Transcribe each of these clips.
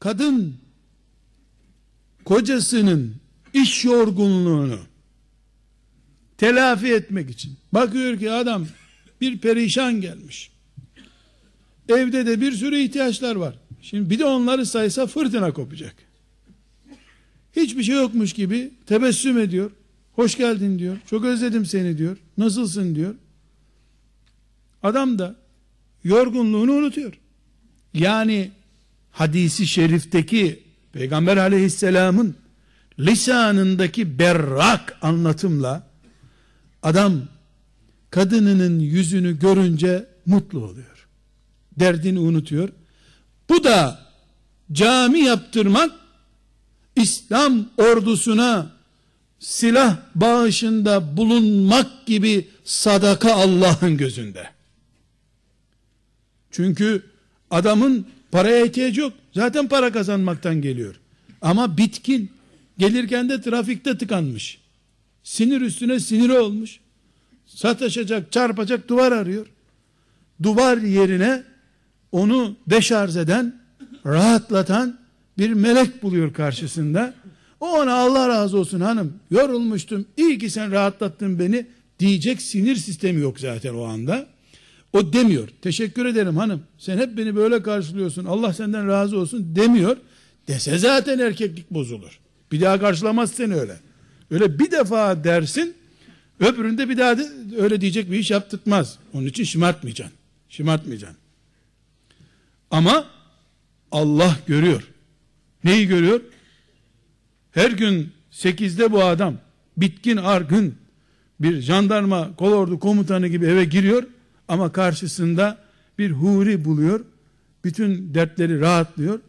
kadın kocasının iş yorgunluğunu telafi etmek için bakıyor ki adam bir perişan gelmiş. Evde de bir sürü ihtiyaçlar var. Şimdi bir de onları saysa fırtına kopacak. Hiçbir şey yokmuş gibi tebessüm ediyor. Hoş geldin diyor. Çok özledim seni diyor. Nasılsın diyor. Adam da yorgunluğunu unutuyor. Yani hadisi şerifteki Peygamber aleyhisselamın lisanındaki berrak anlatımla adam kadınının yüzünü görünce mutlu oluyor. Derdini unutuyor. Bu da cami yaptırmak İslam ordusuna silah bağışında bulunmak gibi sadaka Allah'ın gözünde. Çünkü adamın paraya ihtiyacı yok. Zaten para kazanmaktan geliyor. Ama bitkin. Gelirken de trafikte tıkanmış. Sinir üstüne sinir olmuş. Sataşacak, çarpacak duvar arıyor. Duvar yerine onu deşarj eden, rahatlatan bir melek buluyor karşısında. O ona Allah razı olsun hanım yorulmuştum iyi ki sen rahatlattın beni diyecek sinir sistemi yok zaten o anda. O demiyor. Teşekkür ederim hanım. Sen hep beni böyle karşılıyorsun. Allah senden razı olsun demiyor. Dese zaten erkeklik bozulur. Bir daha karşılamaz seni öyle. Öyle bir defa dersin öbüründe bir daha de, öyle diyecek bir iş yaptırtmaz. Onun için şımartmayacaksın. Şımartmayacaksın. Ama Allah görüyor. Neyi görüyor? Her gün sekizde bu adam bitkin argın bir jandarma kolordu komutanı gibi eve giriyor ama karşısında bir huri buluyor. Bütün dertleri rahatlıyor.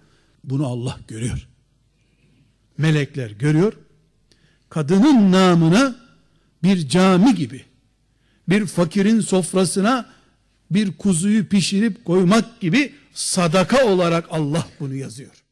Bunu Allah görüyor. Melekler görüyor. Kadının namına bir cami gibi bir fakirin sofrasına bir kuzuyu pişirip koymak gibi sadaka olarak Allah bunu yazıyor.